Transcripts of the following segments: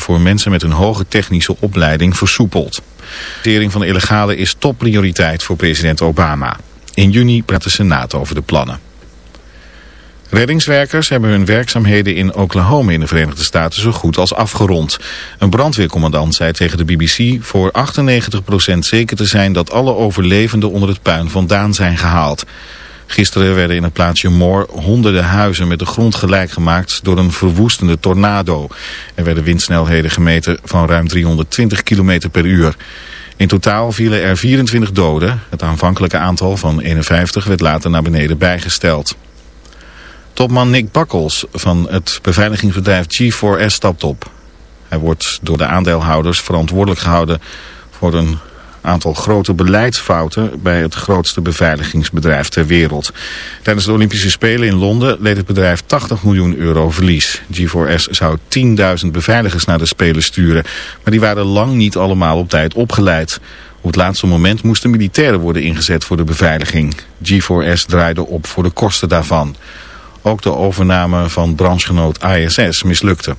voor mensen met een hoge technische opleiding versoepeld. De van de illegale is topprioriteit voor president Obama. In juni praat de Senaat over de plannen. Reddingswerkers hebben hun werkzaamheden in Oklahoma in de Verenigde Staten zo goed als afgerond. Een brandweercommandant zei tegen de BBC voor 98% zeker te zijn dat alle overlevenden onder het puin vandaan zijn gehaald. Gisteren werden in het plaatsje Moore honderden huizen met de grond gelijk gemaakt door een verwoestende tornado. Er werden windsnelheden gemeten van ruim 320 km per uur. In totaal vielen er 24 doden. Het aanvankelijke aantal van 51 werd later naar beneden bijgesteld. Topman Nick Bakkels van het beveiligingsbedrijf G4S stapt op. Hij wordt door de aandeelhouders verantwoordelijk gehouden voor een aantal grote beleidsfouten bij het grootste beveiligingsbedrijf ter wereld. Tijdens de Olympische Spelen in Londen leed het bedrijf 80 miljoen euro verlies. G4S zou 10.000 beveiligers naar de Spelen sturen, maar die waren lang niet allemaal op tijd opgeleid. Op het laatste moment moesten militairen worden ingezet voor de beveiliging. G4S draaide op voor de kosten daarvan. Ook de overname van branchegenoot ISS mislukte.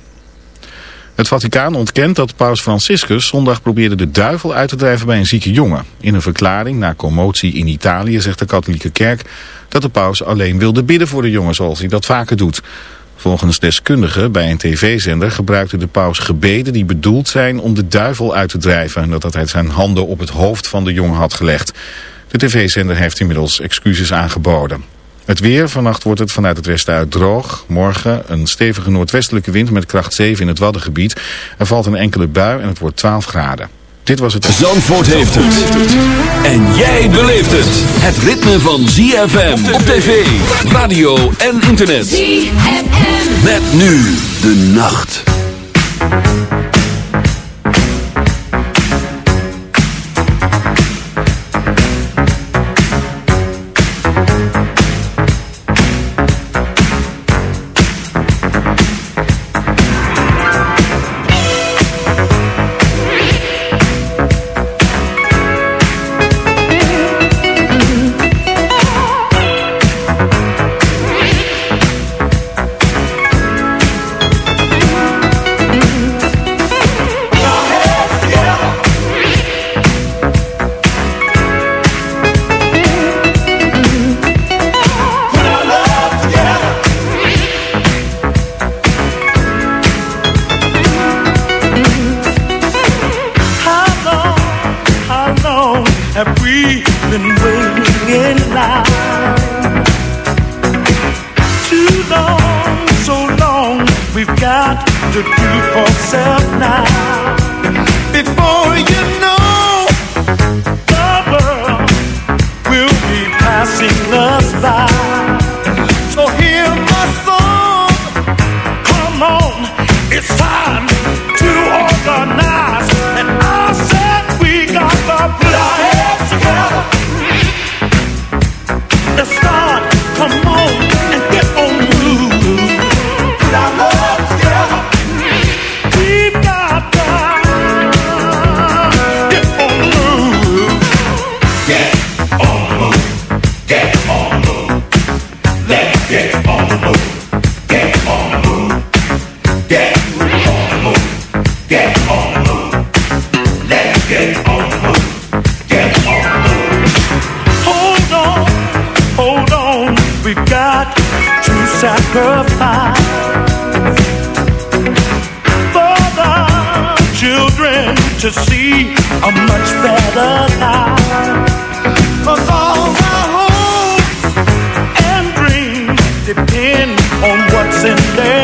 Het Vaticaan ontkent dat paus Franciscus zondag probeerde de duivel uit te drijven bij een zieke jongen. In een verklaring na commotie in Italië zegt de katholieke kerk dat de paus alleen wilde bidden voor de jongen zoals hij dat vaker doet. Volgens deskundigen bij een tv-zender gebruikte de paus gebeden die bedoeld zijn om de duivel uit te drijven. Nadat hij zijn handen op het hoofd van de jongen had gelegd. De tv-zender heeft inmiddels excuses aangeboden. Het weer, vannacht wordt het vanuit het westen uit droog. Morgen een stevige noordwestelijke wind met kracht 7 in het Waddengebied. Er valt een enkele bui en het wordt 12 graden. Dit was het... Zandvoort heeft het. En jij beleeft het. Het ritme van ZFM op tv, radio en internet. ZFM. Met nu de nacht. Get on the move. Let's get on the move. Get on the move. Hold on, hold on. We've got to sacrifice for the children to see a much better all our hopes and dreams depend on what's in there.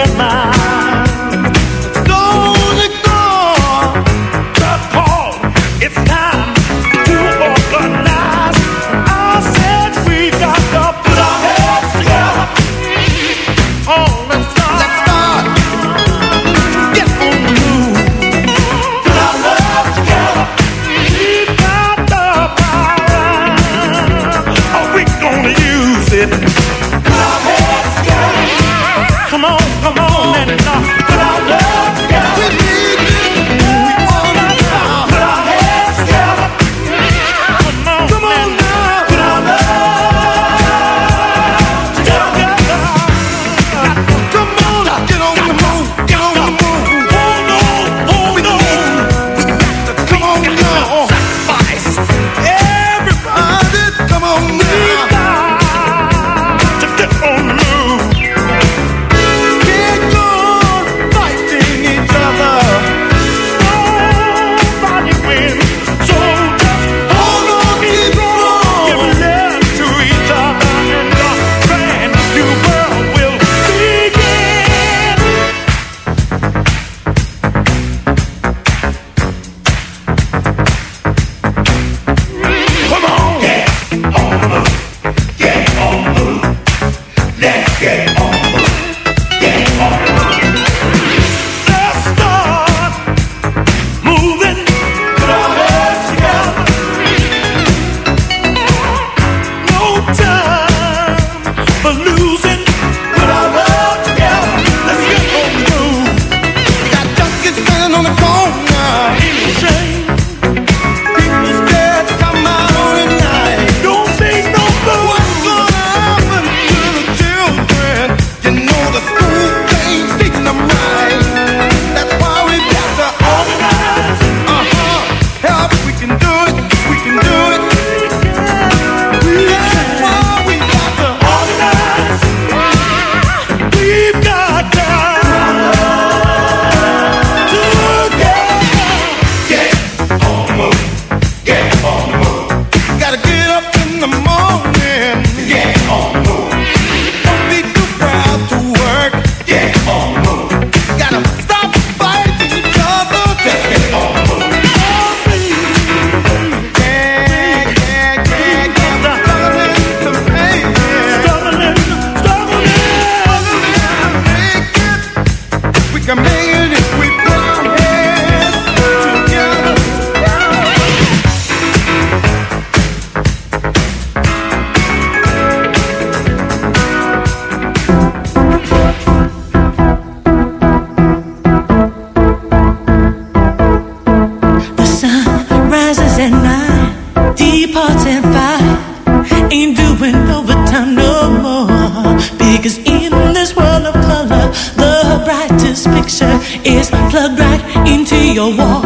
back into your wall.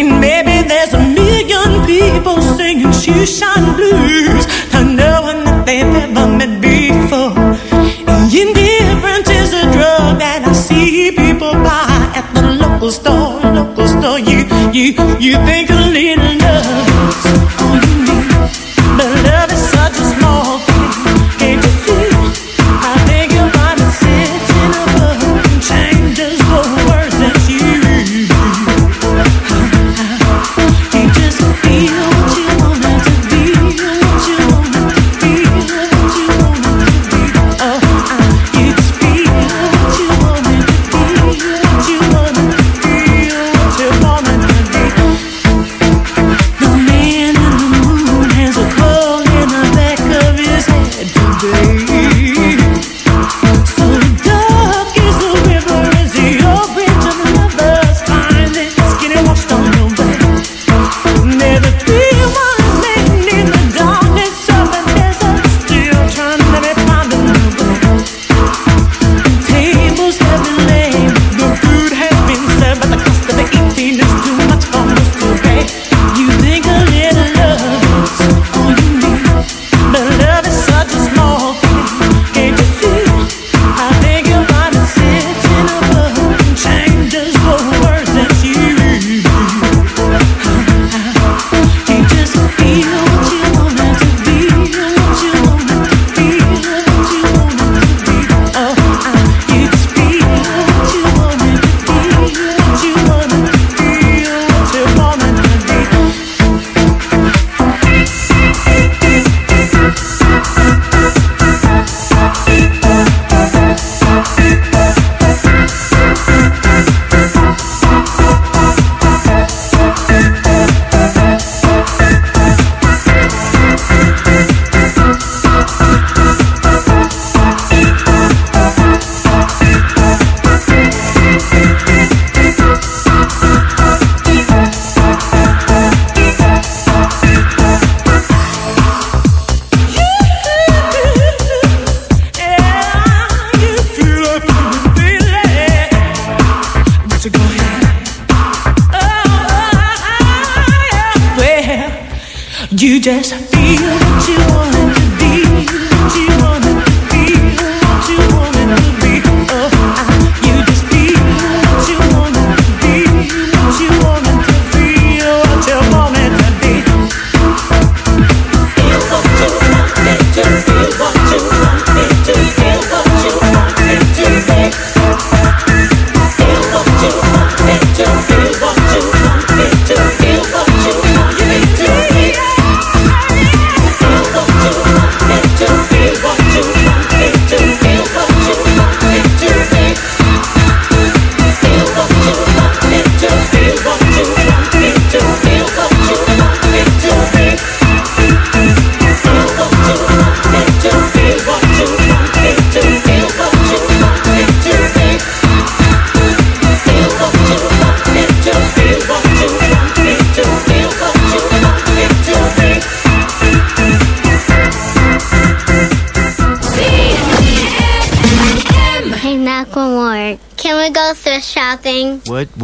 And maybe there's a million people singing shoeshine blues to no one that they've ever met before. And indifference is a drug that I see people buy at the local store, local store. You, you, you think a little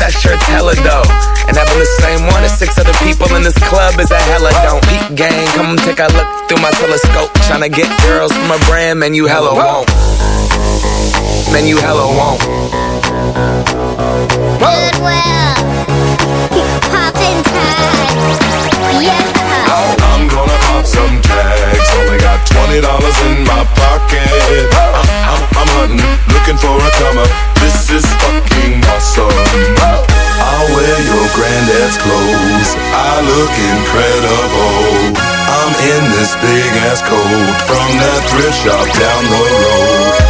That shirt's hella dope. And having the same one as six other people in this club is a hella don't. Peep gang, come take a look through my telescope. Tryna get girls from a brand, man, you hella won't. Man, you hella won't. Goodwill. Poppin' tags. Yeah. Pop some tags. Only got twenty dollars in my pocket. I'm, I'm, I'm hunting, looking for a come up. This is fucking awesome. I'll wear your granddad's clothes. I look incredible. I'm in this big ass coat from that thrift shop down the road.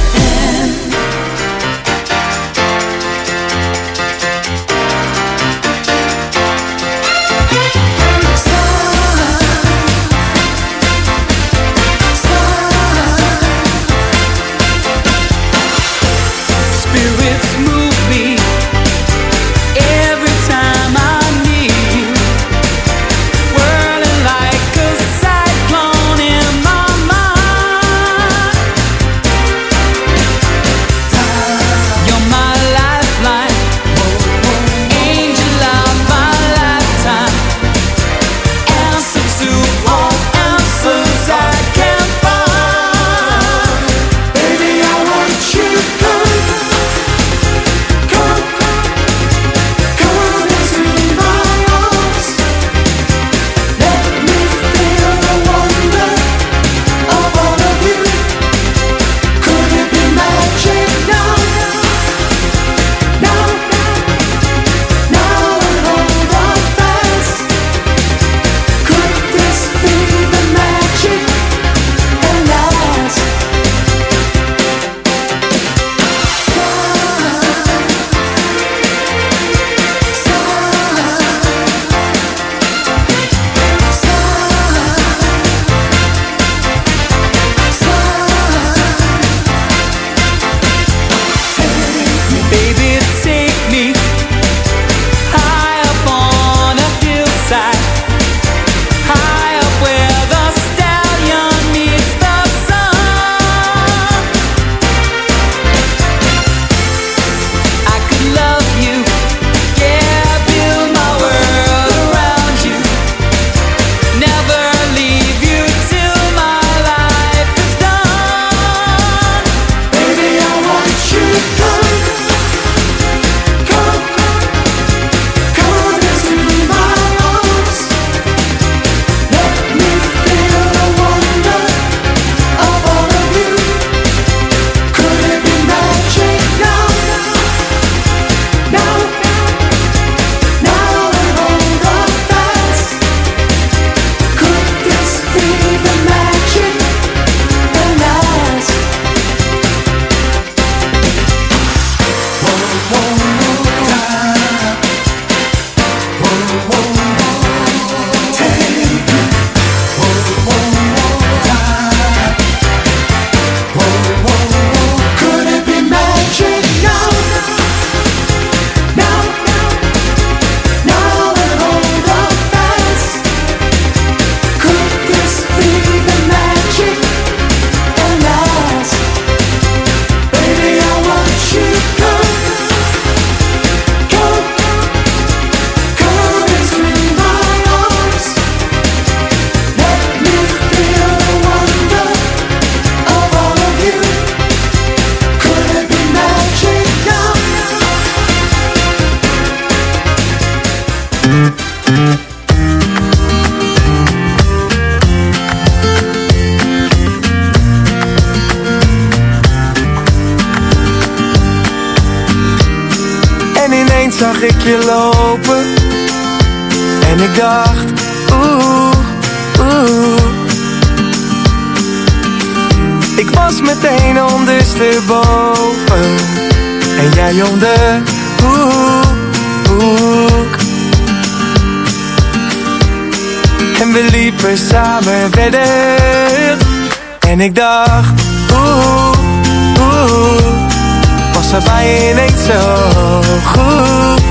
ik dacht, oeh, oeh. Ik was meteen ondersteboven en jij om de hoek. En we liepen samen verder en ik dacht, oeh, oeh. Was er bij ineens zo goed.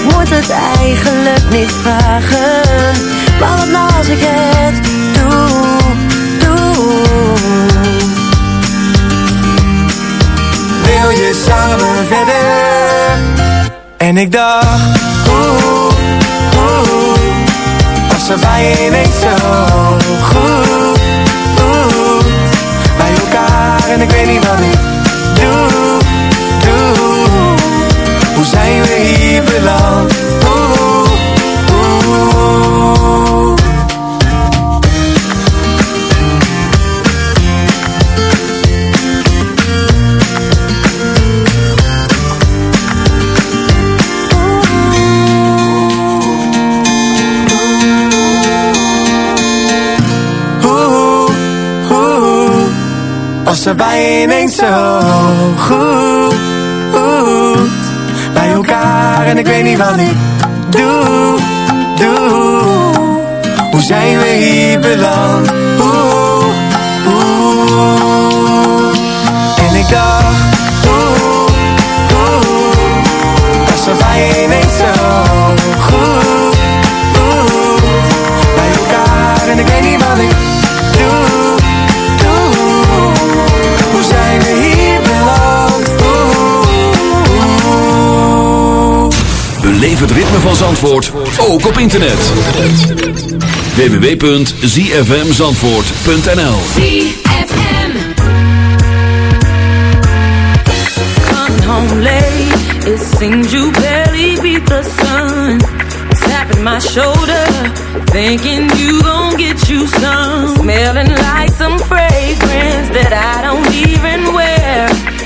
Ik moet het eigenlijk niet vragen. Maar wat nou als ik het doe, doe. Wil je samen verder? En ik dacht, oeh, oeh. Was er bij je ineens zo goed, oeh. Bij elkaar en ik weet niet wat ik Hoe zijn we hier beland? Was er bij ineens zo Bij elkaar en ik weet niet wat ik doe, doe. Hoe zijn we hier beland, oeh, oeh. En ik dacht, oeh, oeh. Was bij ineens zo. Goed, goed Bij elkaar en ik weet niet wat ik Beleef het ritme van Zandvoort, ook op internet. www.zfmzandvoort.nl ZFM. Coming home late, it seems you barely beat the sun. Tapping my shoulder, thinking you gon' get you some. Smelling like some fragrance that I don't even wear.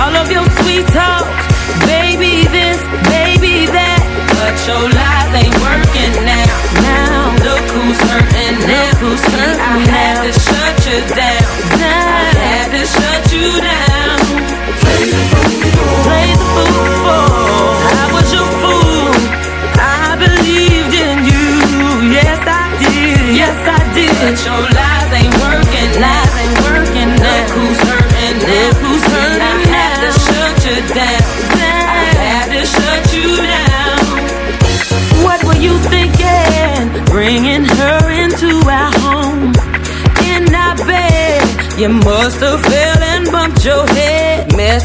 all of your sweet talk. Baby this, baby that. But your lies ain't working now. Now, look who's hurting now. Who's hurting I had to shut you down. I had to shut you down.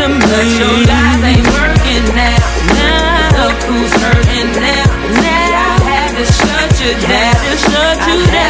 to me. But your lies ain't working now. Now, look who's hurting now. Now, I had to shut you down. Down. Had to shut you down.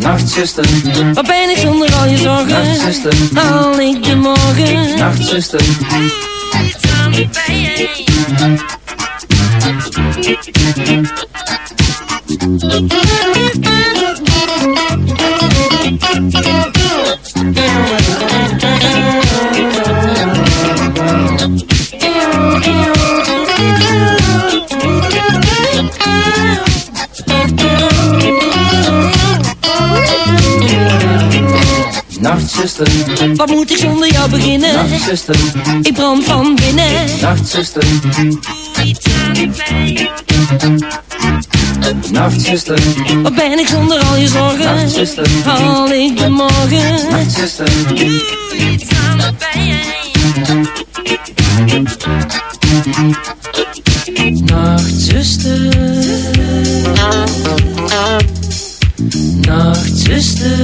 Nachtzuster, wat ben ik zonder al je zorgen? Nachtzuster, al ik de morgen? Nachtzuster, niet je. Nacht, Wat moet ik zonder jou beginnen? Nachtzuster, ik brand van binnen. Nachtzuster, doe iets aan wat ben ik zonder al je zorgen? Nacht Nachtzuster, al ik de morgen. Nachtzuster, doe iets aan de pijn. Nachtzuster. Nachtzuster.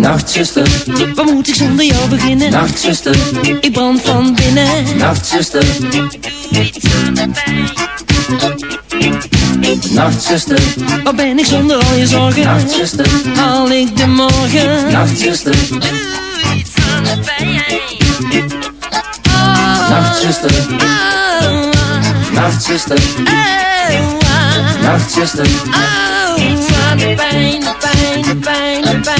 Nachtzuster, waar moet ik zonder jou beginnen? Nachtzuster, ik brand van binnen. Nachtzuster, doe de pijn. Nachtzuster, waar ben ik zonder al je zorgen? Nachtzuster, haal ik de morgen? Nachtzuster, doe iets van de pijn. Nacht, Nachtzuster. Nachtzuster. Nachtzuster. Nachtzuster, oh. Nachtzuster. Nachtzuster,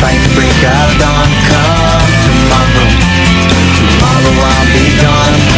Fight the break of dawn. Come tomorrow. Tomorrow I'll be gone.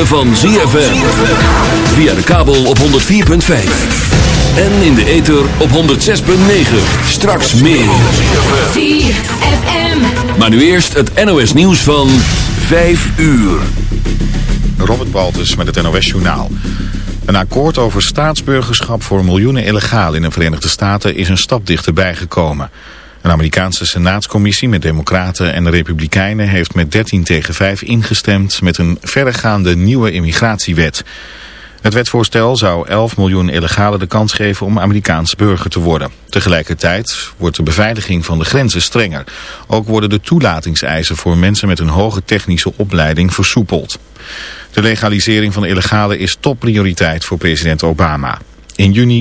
van ZFM. Via de kabel op 104.5. En in de ether op 106.9. Straks meer. ZFM. Maar nu eerst het NOS nieuws van 5 uur. Robert Baltus met het NOS Journaal. Een akkoord over staatsburgerschap voor miljoenen illegaal in de Verenigde Staten is een stap dichterbij gekomen. Een Amerikaanse senaatscommissie met democraten en republikeinen heeft met 13 tegen 5 ingestemd met een verregaande nieuwe immigratiewet. Het wetsvoorstel zou 11 miljoen illegalen de kans geven om Amerikaans burger te worden. Tegelijkertijd wordt de beveiliging van de grenzen strenger. Ook worden de toelatingseisen voor mensen met een hoge technische opleiding versoepeld. De legalisering van illegale is topprioriteit voor president Obama. In juni